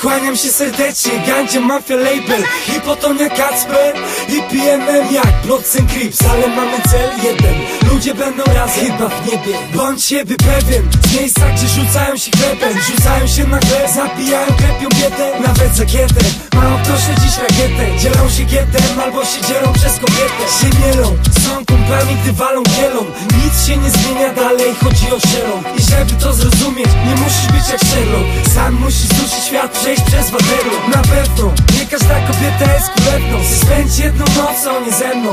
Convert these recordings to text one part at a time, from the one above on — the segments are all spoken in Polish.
Kłaniam się serdecznie, gandzie mafia label. Hipotonia Kacper i PMM jak Bloods and Crips. Ale mamy cel jeden, ludzie będą raz chyba w niebie. Bądź siebie pewien, z miejsca gdzie rzucają się chlebem. Rzucają się na chleb, zabijają, klepią biedę Nawet za kietę, mało kto dziś rakietę Dzielą się gietem albo się dzielą przez kobietę. Się mielą, są kumplami gdy walą kielą. Nic się nie zmienia dalej, chodzi o szelą I żeby to zrozumieć, nie musisz być jak Sherlock Sam musisz świat przejść przez waderlo Na pewno, nie każda kobieta jest królewną Spędź jedną noc, nie ze mną.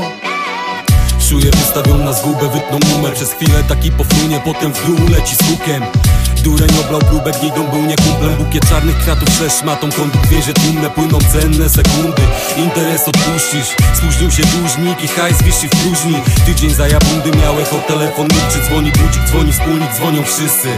Czuję wystawią na zgubę, wytną numer. Przez chwilę taki pofrunie, potem w dół leci z hukiem Dureń oblał próbek, niej był nie kumplem. Bukiet czarnych kwiatów szmatą Kąt. Wieże tłumne, płyną cenne sekundy. Interes odpuścisz, spóźnił się dłużnik I hajs wisi w próżni. Tydzień za jabundy miałeś o telefon. Milczy Dzwoni budzik, dzwoni wspólnik, dzwonią wszyscy.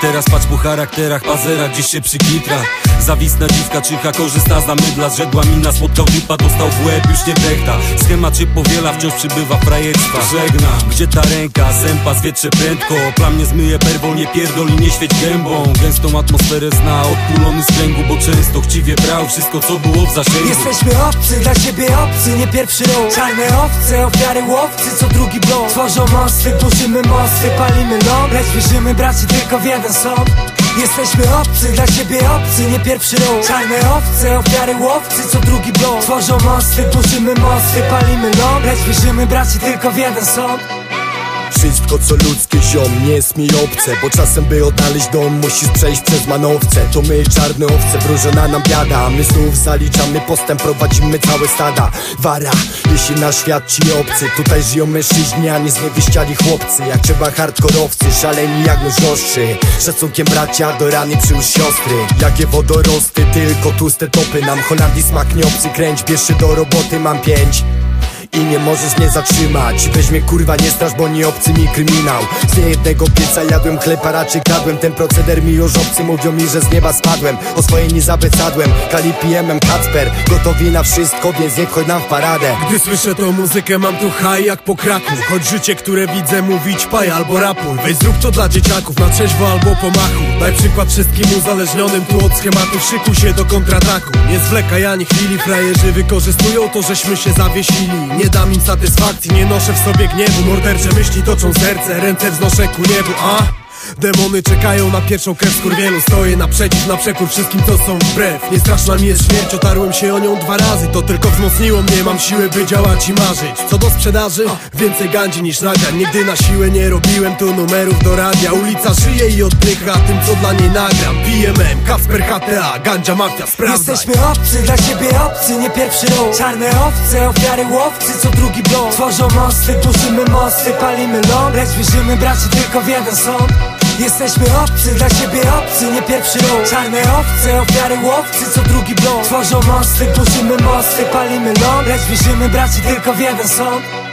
Teraz patrz po charakterach pazera Gdzieś się przykitra. Zawisna dziwka czyha, korzysta za mydla Zrzedła mina, spotkał lipa, dostał w łeb Już nie dechta, schemat się powiela Wciąż przybywa frajerstwa. Żegnam, gdzie ta ręka, sępa zwietrze prędko. Plam nie zmyje perwą, nie pierdol i nie gębą. Gęstą atmosferę zna, odpulony z kręgu Bo często chciwie brał wszystko co było w zasięgu. Jesteśmy obcy, dla siebie obcy, nie pierwszy rok. Czarne owce, ofiary łowcy, co drugi blok. Tworzą mosty, burzymy mosty, palimy ląd Lecz wierzymy braci tylko w jeden sąd Jesteśmy obcy, dla siebie obcy, nie pierwszy rok. Czarne owce, ofiary łowcy, co drugi blok. Tworzą mosty, burzymy mosty, palimy ląd Lecz wierzymy braci tylko w jeden sąd wszystko co ludzkie ziom nie jest mi obce Bo czasem by odnaleźć dom musisz przejść przez manowce. To my czarne owce, wróżona nam biada. My znów zaliczamy postęp, prowadzimy całe stada. Wara, jeśli na świat ci obcy. Tutaj żyją mężczyźni, a nie zniewieściali chłopcy. Jak trzeba hardkorowcy, szaleni jak nóż ostrzy Szacunkiem bracia do rany przyłóż siostry. Jakie wodorosty, tylko tłuste topy. Nam Holandii smak nie obcy kręć. Bierz do roboty, mam pięć i nie możesz mnie zatrzymać. Weź mnie kurwa nie strasz, bo nie obcy mi kryminał. Z niejednego pieca jadłem chleb, a raczej kradłem. Ten proceder mi już obcy mówią mi, że z nieba spadłem. O swoje nie zabesadłem, kali pijemem Kacper Gotowi na wszystko, więc nie wchodź nam w paradę. Gdy słyszę tą muzykę mam tu haj jak po kraku. Choć życie, które widzę mówić paj albo rapuj. Weź zrób to dla dzieciaków na trzeźwo albo po machu Daj przykład wszystkim uzależnionym tu od schematów Szykuj się do kontrataku. Nie zwlekaj ani chwili, frajerzy wykorzystują to, żeśmy się zawiesili nie dam im satysfakcji, nie noszę w sobie gniewu Mordercze myśli toczą serce, ręce wznoszę ku niebu, a? Demony czekają na pierwszą krew skurwielu Stoję naprzeciw, na przekór wszystkim co są wbrew. Nie straszna mi jest śmierć, otarłem się o nią dwa razy. To tylko wzmocniło mnie, mam siłę by działać i marzyć. Co do sprzedaży, więcej gandzi niż nagrań Nigdy na siłę nie robiłem tu numerów do radia. Ulica żyje i oddycha tym co dla niej nagram. PMM, Kasper HTA, Gandzia Mafia, sprawdzaj. Jesteśmy obcy, dla siebie obcy, nie pierwszy rok. Czarne owce, ofiary łowcy, co drugi blok. Tworzą mosty, burzymy mosty, palimy ląd. Lecz wierzymy braci tylko w jeden sąd Jesteśmy obcy, dla siebie obcy, nie pierwszy rok. Czarne owce, ofiary łowcy, co drugi blok. Tworzą mosty, burzymy mosty, palimy ląd. Lecz wierzymy braci tylko w jeden sąd